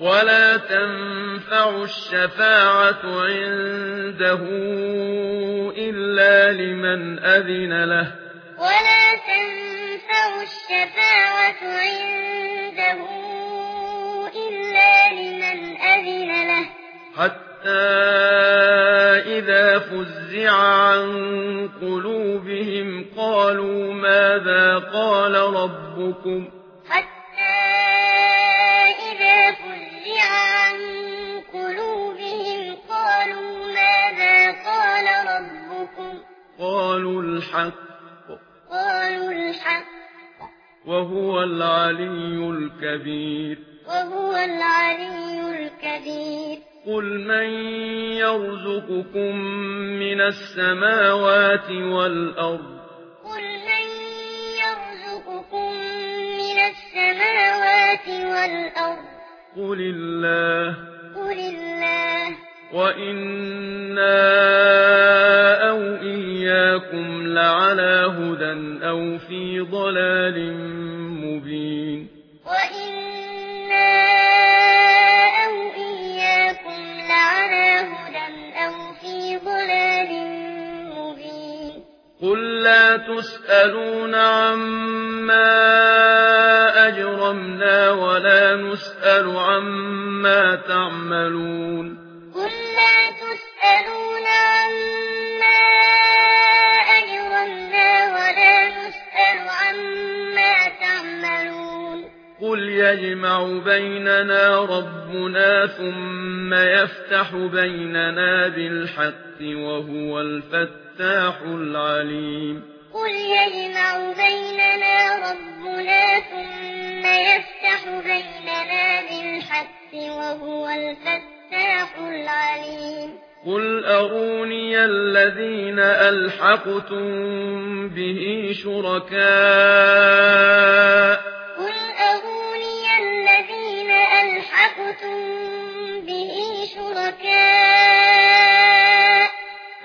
ولا تنفع الشفاعة عنده إلا لمن أذن له. ولا تنفع الشفاعة عنده إلا لمن أذن له. حتى إذا فزع عن قلوبهم قالوا ماذا قال ربكم الحق. قالوا الحق. وهو العلي الكبير. وهو العلي الكبير. قل من يرزقكم من السماوات والأرض؟ قل من يرزقكم من السماوات والأرض؟ قل الله. قل الله. وإنا أو في ضلال مبين وإنا أو إياكم لعلى هدى أو في ضلال مبين قل لا تسألون عما أجرمنا ولا نسأل عما تعملون يجمع بيننا ربنا ثم يفتح بيننا بالحق وهو الفتاح العليم. قل يجمع بيننا ربنا ثم يفتح بيننا بالحق وهو الفتاح العليم. قل أروني الذين ألحقتم به شركاء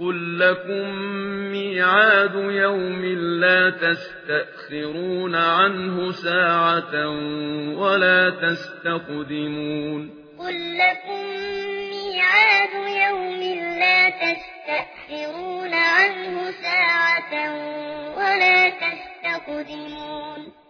قل لكم ميعاد يوم لا تستأخرون عنه ساعة ولا تستقدمون قل لكم ميعاد يوم لا تستأخرون عنه ساعة ولا تستقدمون